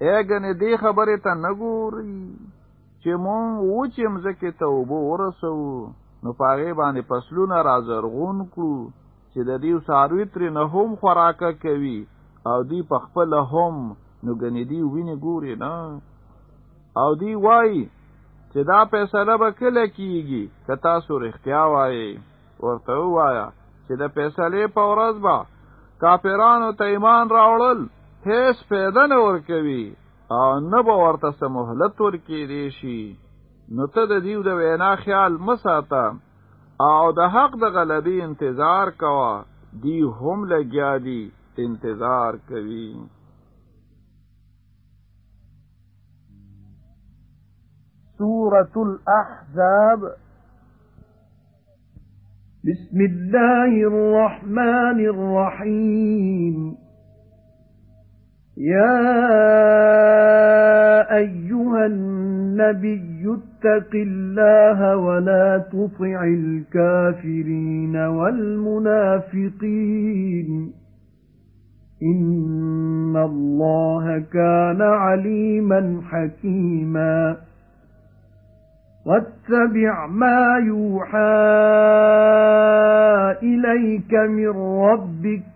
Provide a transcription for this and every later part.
ګنې دې خبرې ته نګوري چې مونږ و چې مزکه ته وبو ورسو نو په هغه باندې فصلونه رازرغون کړو چې د دې ساروي تر نه هم خوراکه کوي او دی په خپل هم نو ګنې دی ویني ګوري نه او دی وای چې دا فیصله به کله کیږي که تاسو رښتیا وایي ورته وایا چې د فیصلې په ورځ به کافرانو ته ایمان راوړل هیڅ پیدا نه ورکوي. أو نه به ورته سم مهلت ورکې دی شي. نو ته د دیو د وینا خیال مساته أو د حق د غلبي انتظار کوا دی هم لګیا دی انتظار کوي. سورة الأحزاب. بسم الله الرحمن الرحيم يا أيها النبي اتق الله ولا تطع الكافرين والمنافقين إِنَّ اللَّهَ كَانَ عَلِيمًا حَكِيمًا وَاتَّبِعْ مَا يُوحَى إِلَيْكَ مِنْ رَبِّكَ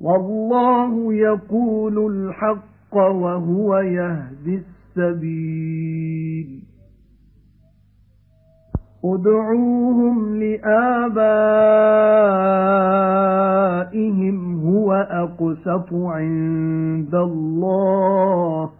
وَاللَّهُ يَقُولُ الْحَقَّ وَهُوَ يَهْدِي السَّبِيلَ. ادْعُوهُمْ لِآبَائِهِمْ هُوَ أَقْسَطُ عِندَ اللَّهِ.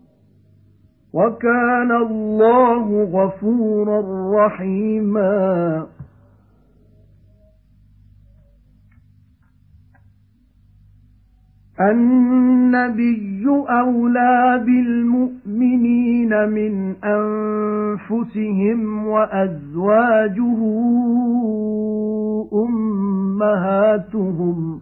وَكَانَ اللَّهُ غَفُورًا رَّحِيمًا. النَّبِيُّ أَوْلَى بِالْمُؤْمِنِينَ مِنْ أَنفُسِهِمْ وَأَزْوَاجُهُ أُمَّهَاتُهُمْ.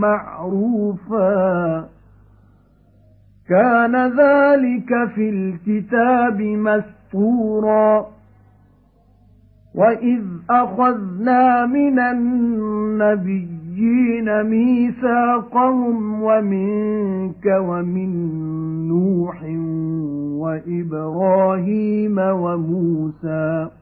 مَّعْرُوفًا. كَانَ ذَلِكَ فِي الْكِتَابِ مَسْطُورًا. وَإِذْ أَخَذْنَا مِنَ النَّبِيِّينَ مِيثَاقَهُمْ وَمِنكَ وَمِن نُوحٍ وَإِبْرَاهِيمَ وَمُوسَى.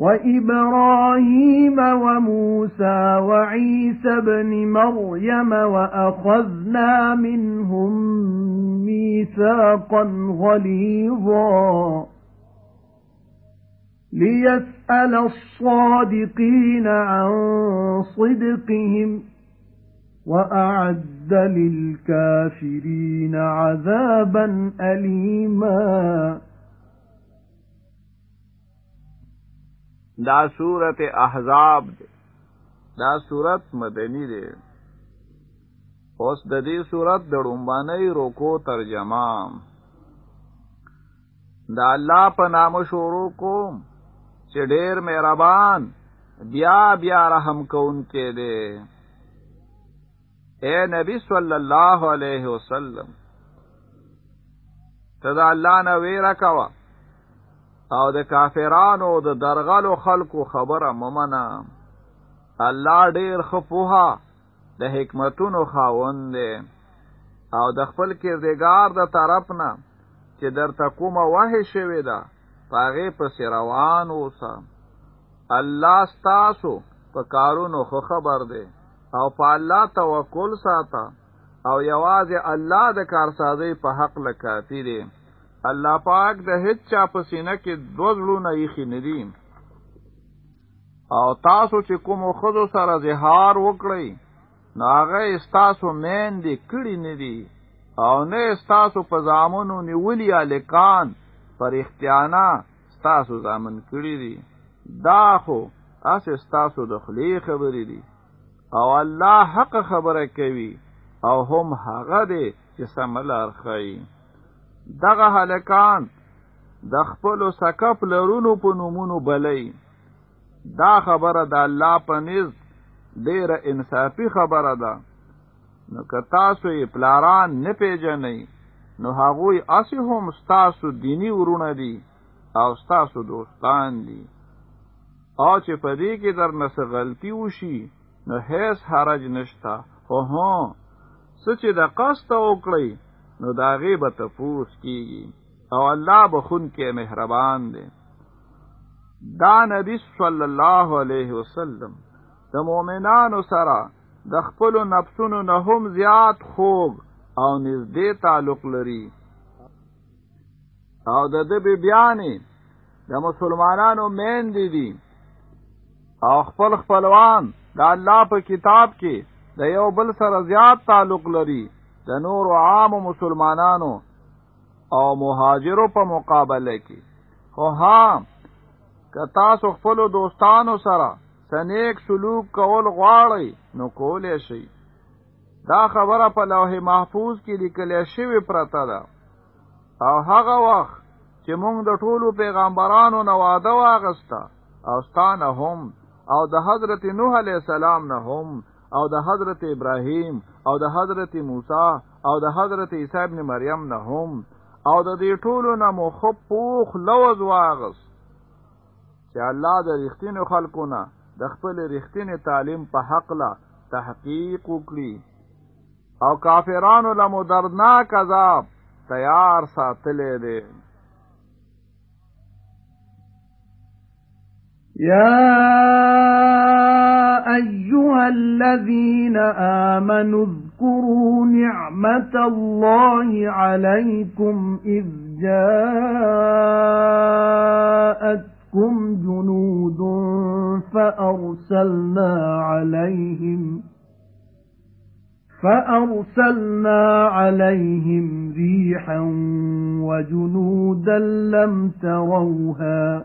وَإِبْرَاهِيمَ وَمُوسَى وَعِيسَى ابْنِ مَرْيَمَ وَأَخَذْنَا مِنْهُم مِيثَاقًا غَلِيظًا. لِيَسْأَلَ الصَّادِقِينَ عَن صِدْقِهِمْ وَأَعَدَّ لِلْكَافِرِينَ عَذَابًا أَلِيمًا. دا سورت احزاب دی. دا سورت مدنی دی. اوس د دې سورت د ډومبانۍ روکو ترجمه. دا الله په نام شروع کوم چې ډېر مهربان بیا بیا رحم کوونکی دی. اے نبی صلی الله علیه وسلم ته دا الله نه ویرا کوا او د کافرانو د درغلو خلکو خبره ممنه الله ډیر خفوها د حکمتونو خاوند دی. او د خپل کردګار د طرف نه چې درته کومه وحی شوې ده په هغه پس روان اوسه. الله ستاسو په کارونو خو خبر دی. او په الله توکل ساته. او یوازې الله د کارسازي په حق کافي دی الله پاک د هیڅ چا په سینه کې دوه زړونه یې خندي او تاسو چې کوم خزو سره زهار وکړئ نو هغه ستاسو مین دی کړي نه دي او نه استاسو په زامنو نیولی الکان پر اختیانا استاسو زامن کړي دي دا خو اس استاسو د خلی خبرې دي او الله حق خبره کوي او هم هغه دی چې سمل ارخی دغه هلکان د خپل سکپ لرونو په نومونو بلې دا خبره د الله په نزد ډیره د انصاف خبره ده. نو که تاسو یې پلاران نه پیژنئ نو هغوی اسی هم ستاسو دینی ورونه دي او ستاسو دوستان دي. او چې په دې کې در نسه غلطي وشي نو هیڅ حرج نشتا خو هو سچ د قصد وکړئ نو دا غیبه تفوس کیږي. او الله بخون کې مهربان دی. دا نبی صلی الله علیه وسلم د مؤمنانو سره د خپل نفسونو نه هم زیات خوږ او نږدې تعلق لري. او د دې بیانې د مسلمانانو مین دي دي. او خپل خپلوان د الله په کتاب کې د یو بل سره زیات تعلق لري د نور عام مسلمانانو او مهاجرو په مقابله کې. خو ها که تاسو خپل دوستانو سره سنیک سلوک کول غواړئ نو کولای شئ. دا خبره په لوح محفوظ کې لیکل شوی پرته ده. او هغه وخت چې موږ د ټولو پیغمبرانو نه واده واغسته او ستانه هم او د حضرت نوح علیه السلام نه هم او د حضرت ابراهیم او د حضرت موسی او د حضرت عیسی ابن مریم نه هم. او د دې ټولو نه مخ پوخ لوز واغس چې الله د رښتینو خلکو نه د خپل رښتینی تعلیم په حق لا تحقیق وکړي. او کافرانو له مدرناک عذاب تیار ساتلې دي ايها الذين آمنوا اذكروا نعمة الله عليكم إذ جاءت تَأْتِكُمْ جُنُودٌ فَأَرْسَلْنَا عَلَيْهِمْ فَأَرْسَلْنَا عَلَيْهِمْ رِيحًا وَجُنُودًا لَّمْ تَرَوْهَا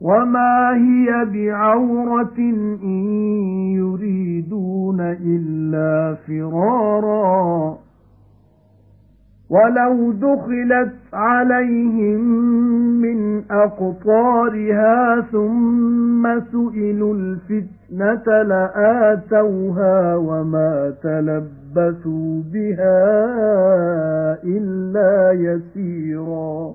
وَمَا هِيَ بِعَوْرَةٍ إِن يُرِيدُونَ إِلَّا فِرَارًا وَلَوْ دُخِلَتْ عَلَيْهِمْ مِنْ أَقْطَارِهَا ثُمَّ سُئِلُوا الْفِتْنَةَ لَآتَوْهَا وَمَا تَلَبَّثُوا بِهَا إِلَّا يَسِيرًا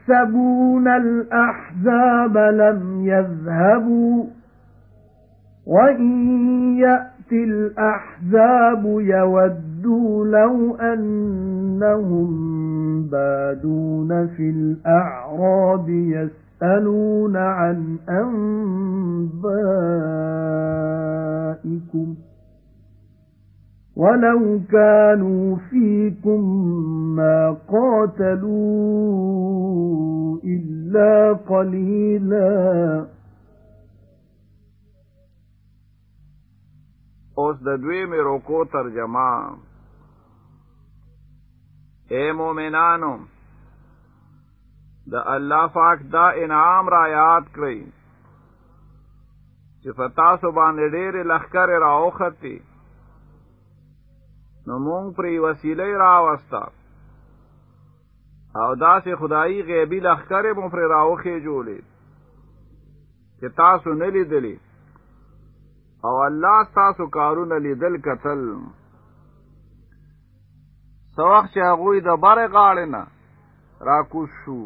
الْأَحْزَابَ لَمْ يَذْهَبُوا وَإِن يَأْتِ الْأَحْزَابُ يَوَدُّوا لَوْ أَنَّهُمْ بَادُونَ فِي الْأَعْرَابِ يَسْأَلُونَ عَنْ أَنبَائِكُمْ وَلَوْ كَانُوا فِيكُم مَّا قَاتَلُوا إِلَّا قَلِيلًا اوس د دوی مې روکو ترجمه. اے مومنانو د الله پاک دا انعام را یاد کړئ چې فتاسو باندې ډېر لخر راوختی نو مونږ پرې وسیله راوستا او داسې خدایي غیبی لخرې مو پرې راوخې جوړې چې تاسو نه لیدلی او الله تاسو کارونه لیدل کتل. سوخ چې هغوی د بره غاړې نه راکوش شو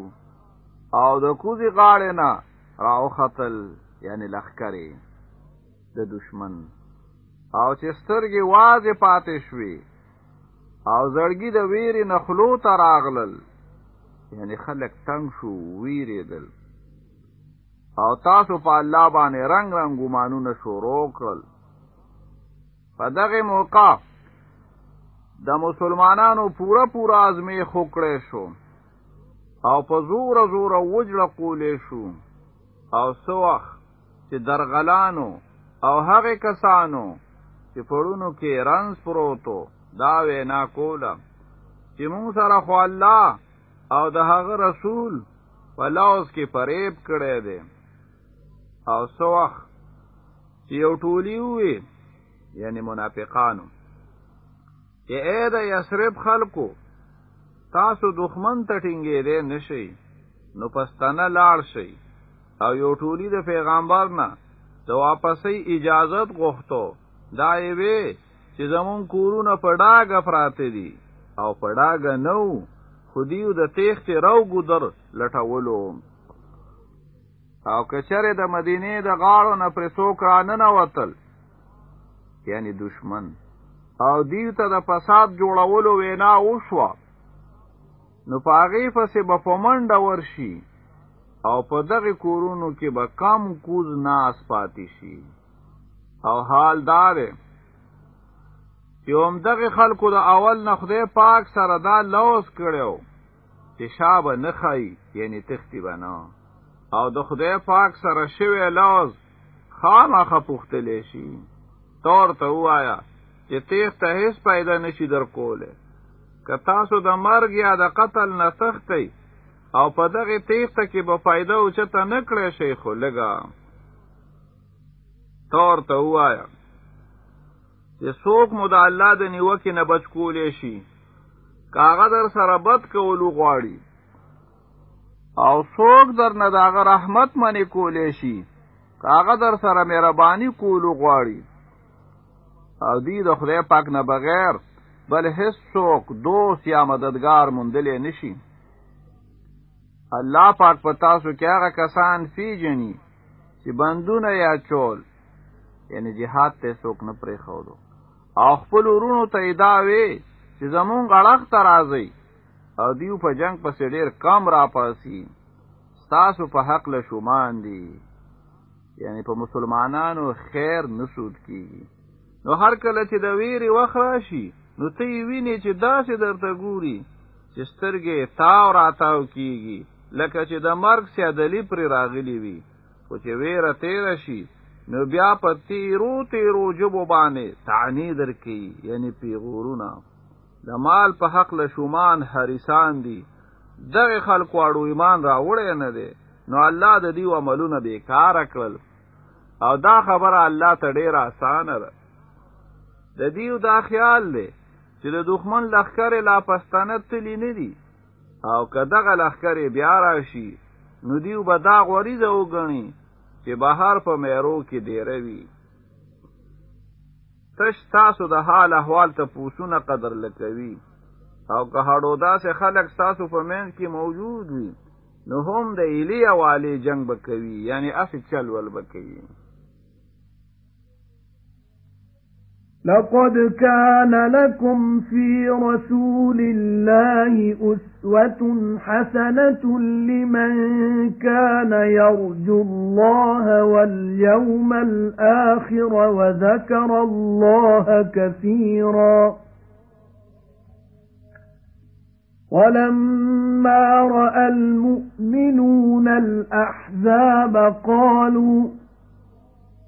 او د کوزي غاړې نه راوختل یعنی لخرې د دشمن او چې سترګې واځې پاتې شوي او زړګي د ویرې نخلو ته راغلل. یعنی خلک تنگ شو ویریدل. او تاسو په الله باندې رنگ رنگ ګمانونه شروع کړل. په دغه موقع د مسلمانانو پورا پورا ازمې خوکړې شو. او په زور زور وجړه قولې شو. او سوخ چې درغلانو او هغه کسانو چې پړونو کې رنس پروتو دا وینا کوله. چې مونږ سره خو الله او د هغه رسول لاس کې فریب کړی دی. او سوخ چې یو ټولی وي یعنی منافقانو. چې اې د یثرب خلکو تاسو دښمن ته ټینګې دې نشي نو پستانه لاړ شي او یو ټولی د پیغمبر نه د واپسې اجازت غوښتو دا وی چې زمون کورونه په ډاګه پراته دي. او په ډاګه نو خودیو د تیخت راو ګدر لټولو. او کچره د مدینه د غاړو نه پر څوک را نه وتل یعنی دشمن. او دیو ته د فساد جوړولو وینا وشوه. نو پاغې پسې به په منډه ورشي او په دغه کورونو کې به کم کوز ناس پاتې شي او حال دار هم دغه خلکو د اول نه خدای پاک سره دا لوس کړو چې شابه نه خای یعنی تختی بنا او د خدای پاک سره شوی لوز خامخه پوښتلی شي. تور ته وایا چې تیغ ته هیڅ پیدا نشي در کوله که تاسو د مرګ یا د قتل نه تختی او په دغه تیغ ته کې به فایده او چته نه کړی شي خو لګا تور ته وایا چې څوک مو د الله د نیوکې نه بچ کولې شي کاغه در سره بد کولو غواړي. او څوک در نه داغه رحمت منی کولې شي کاغه در سره مهرباني کولو غواړي. او دی د خدای پاک نه بغیر بل هیڅ څوک دوست یا مددگار مندلې نشي الله پاک په تاسو کې هغه کسان پیژني چې بندونه یا چول یعنی جهاد ته څوک نه پرې خورو او خپل ورونو ته اداوي چې زمون غړخ ته راځي او دیو په جنگ پسې ډیر کم را پاسي تاسو په حق له شومان دي. یعنی په مسلمانانو خیر نسود کیږي. نو هر کله چې د ویری وخت راشي نو ته ویني چې داسې درته ګوري چې سترګې تاو راتاو کیږي لکه چې د مرګ سیادلی پر راغلی وي. خو چې ویره تیر شي نو بیا په تیرو تیرو جبو باندې تعنی درکې یعنی پیغورونه. د مال په حق له شومان حریسان دي. دغه خلکو اړو ایمان راوړی نه دی. نو الله د دې عملونه بیکاره کړل. او دا خبره الله ته ډیره اسانه ده. د دیو دا خیال دی چې د دښمن لښکر لا پستانه تلی نه دي. او که دغه لخر بیا راشي نو دیو به دا غوریزه وګڼي چې بهر په میرو کې دیروي تش تاسو د حال احوال ته پوسونه قدر لکوي. او که هړو داسې خلک تاسو په منځ کې موجود وي نو هم د ایلی والی جنگ بکوي یعنی اسی چل ول بکوي لقد كان لكم في رسول الله أسوة حسنة لمن كان يرجو الله واليوم الآخر وذكر الله كثيرا. ولما رأى المؤمنون الأحزاب قالوا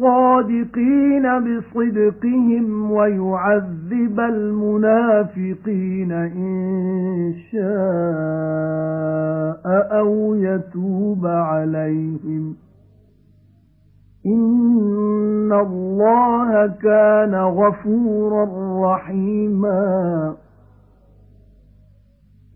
الصَّادِقِينَ بِصِدْقِهِمْ وَيُعَذِّبَ الْمُنَافِقِينَ إِن شَاءَ أَوْ يَتُوبَ عَلَيْهِمْ. إِنَّ اللَّهَ كَانَ غَفُورًا رَّحِيمًا.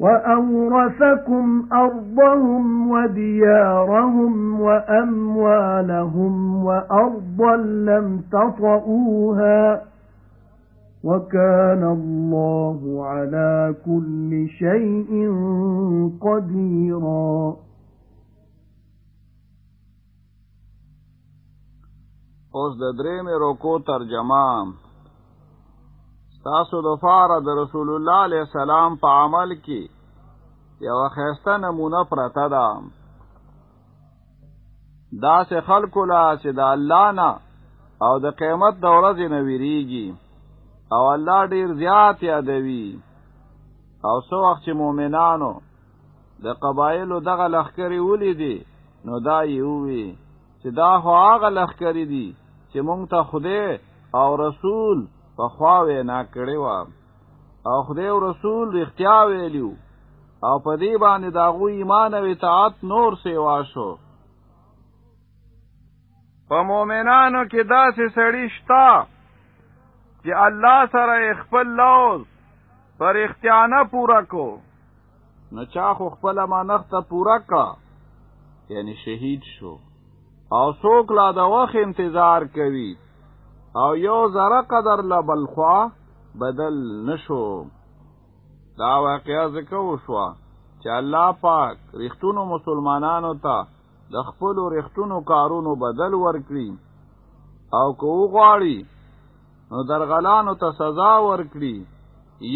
وَأَوْرَثَكُمْ أَرْضَهُمْ وَدِيَارَهُمْ وَأَمْوَالَهُمْ وَأَرْضًا لَّمْ تَطَئُوهَا وَكَانَ اللَّهُ عَلَى كُلِّ شَيْءٍ قَدِيرًا اوس د درې روکو ترجمه تاسو د فاره د رسول الله علیه السلام په عمل کې یو ښایسته نمونه پرته ده. دا سه خلکو لا چې د الله نه او د قیامت د ورځې نه ویریږي او الله ډیر زیات یادوي. او سو وخت چې مؤمنانو د قبایلو دغه لښکرې ولیدي نو دا یووي چې دا خو هغه لخکری دي چې مونږ ته خوده او رسول په خوا وینا کړې و او خدای او رسول رښتیا ویلیو او په دې باندې داغو ایمان او اطاعت نور سیوا شو. په مؤمنانو کې داسې سړی شتا چې الله سره خپل لوز پر اختیانه پورا کو نو چا خو خپل امانت ته پورا کا یعنی شهید شو. او څوک لا د وخت انتظار کوي او یو ذره قدر لبلخوا بدل نشو. دا واقعا ذکر وشو چې الله پاک رښتونو مسلمانانو ته د خپل رښتونو کارونو بدل ورکړي. او کو غواړي نو درغلانو ته سزا ورکړي.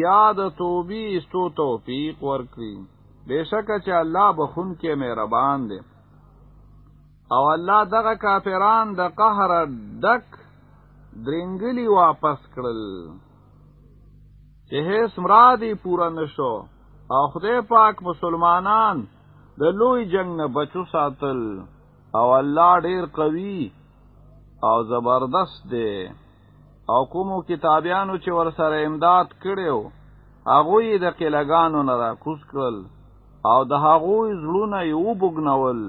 یا د توبې استو توفیق ورکړي. بشکه چې الله بخون کې مهربان دی. او الله دغه کافران د قهر دک درنګلی واپس کړل. چې هیڅ مرادی پورا نشو او خدای پاک مسلمانان د لوی جنگ نه بچو ساتل. او الله ډیر قوي او زبردست دی. او کومو کتابیانو چې ور سره امداد کړو هغه د قلګانو نه را کوس کړل. او د هغه زړونه یو بګنول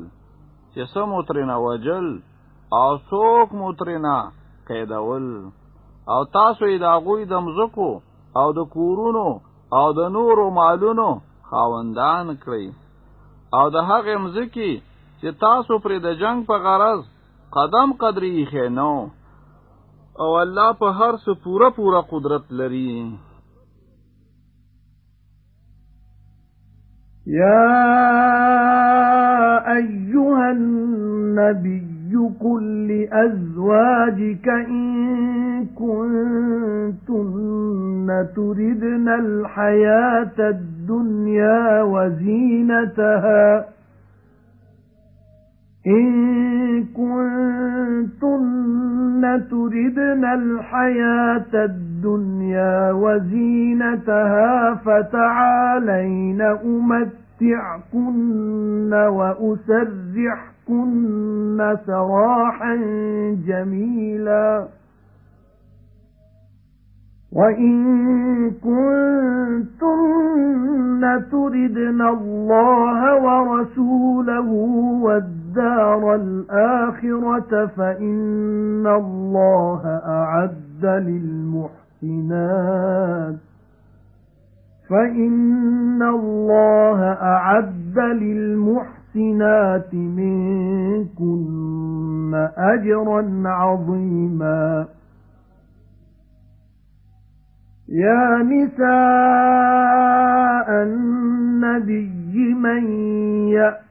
چې سمو ترنه وجل او څوک مترنه قیدول. او تاسو یې د هغوی د مزکو او د کورونو او د نورو مالونو خاوندان کړئ. او د هغې مزکی چې تاسو پرې د جنگ په غرض قدم قدرې خینو او الله په هر څه پوره پوره قدرت لري. يا أيها النبي قل لأزواجك إن كنتن تردن الحياة الدنيا وزينتها إن كنتن تردن الحياة الدنيا وزينتها فتعالين أمتعكن وأسرحكن كُنَّ سَرَاحًا جَمِيلًا وَإِن كُنتُنَّ تُرِدْنَ اللَّهَ وَرَسُولَهُ وَالدَّارَ الْآخِرَةَ فَإِنَّ اللَّهَ أَعَدَّ لِلْمُحْسِنَاتِ فَإِنَّ اللَّهَ أَعَدَّ لِلْمُحْسِنَاتِ مِنكُنَّ أَجْرًا عَظِيمًا يَا نِسَاءَ النَّبِيِّ مَن يَأْتِ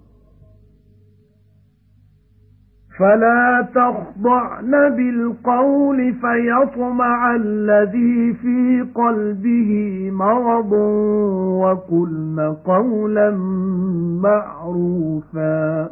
فَلَا تَخْضَعْنَ بِالْقَوْلِ فَيَطْمَعَ الَّذِي فِي قَلْبِهِ مَرَضٌ وَقُلْنَ قَوْلًا مَّعْرُوفًا.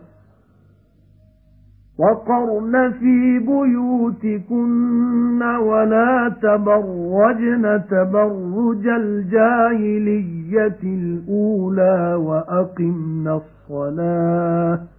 وَقَرْنَ فِي بُيُوتِكُنَّ وَلَا تَبَرَّجْنَ تَبَرُّجَ الْجَاهِلِيَّةِ الْأُولَى وَأَقِمْنَ الصَّلَاةَ.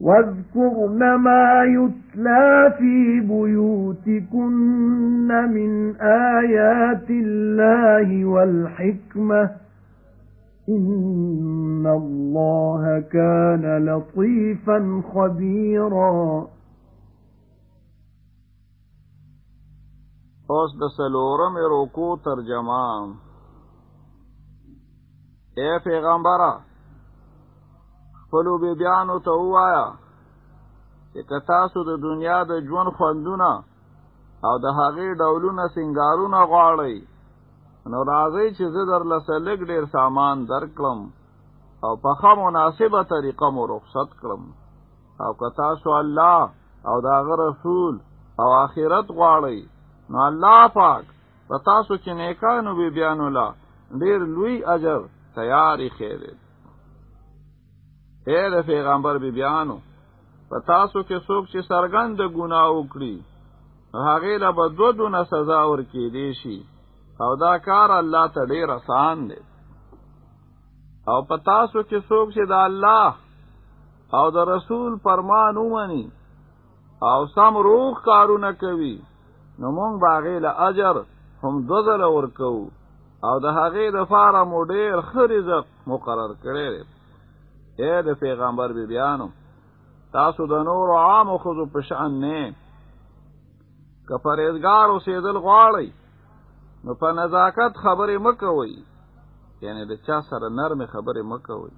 وَاذْكُرْنَ مَا يُتْلَى فِي بُيُوتِكُنَّ مِنْ آيَاتِ اللَّهِ وَالْحِكْمَةِ. إِنَّ اللَّهَ كَانَ لَطِيفًا خَبِيرًا. اوس د سلورم رکو ترجمه. اے پیغمبره خپلو بیبیانو ته ووایا چې که تاسو د دنیا د ژوند خوندونه او د هغې ډولونه سنگارونه غواړئ نو راځئ چې زه در لسه لږ ډېر سامان درکړم او په ښه مناسبه طریقه مو رخصت کړم. او که تاسو الله او د هغه رسول او آخرت غواړئ نو الله پاک په تاسو چې نیکانو بیبیانو لا ډېر لوی اجر تیاری خیره اے د پیغمبر بی بیانو په تاسو کې څوک چې سرګند ګناه وکړي هغه له بدو دونه سزا ورکې دی شي. او دا کار الله ته ډیر آسان دی. او په تاسو کې څوک چې د الله او د رسول فرمان ومني او سم روح کارونه کوي نو مونږ باغې له اجر هم دوزل ورکو او د هغې د فاره مو ډیر ښه رزق مقرر کړی دی اے د پیغمبر بی بیانو تاسو د نور عام خذو په شان نه که پرېزګار اوسېدل غواړئ نو په نزاکت خبرې مکوئ یعنی د چا سره نرم خبرې مکوئ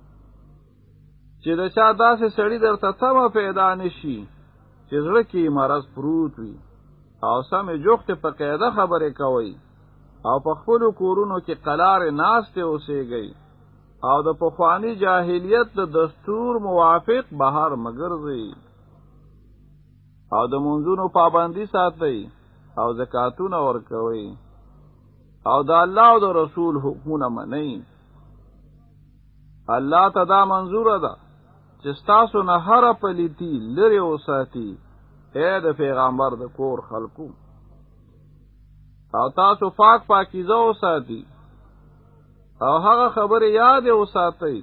چې د چا داسې سړی درته تمه پیدا نشي چې زړه کې مرض پروت وي. او سمې جوختې په قاعده خبرې کوئ. او په خپلو کورونو کې قلارې ناستې اوسېږئ او د پخوانی جاهلیت د دستور موافق بهر مګرځي او د منځونو پابندي ساتي او زکاتونه ورکوي او د الله او د رسول حکمونه منئ. الله ته دا منظور ده چې تاسو نه هر پلیتی لري وساتي. اے د پیغمبر د کور خلکو. او تاسو پاک پاکیزه وساتي او هغه خبره یاد وساتئ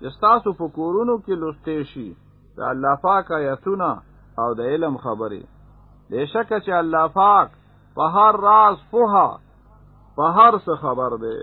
چې تاسو په کورونو کې لوستې شي. د الله پاک آیتونه او د علم خبره بشک چې الله پاک په هر راز په هر څه خبر دی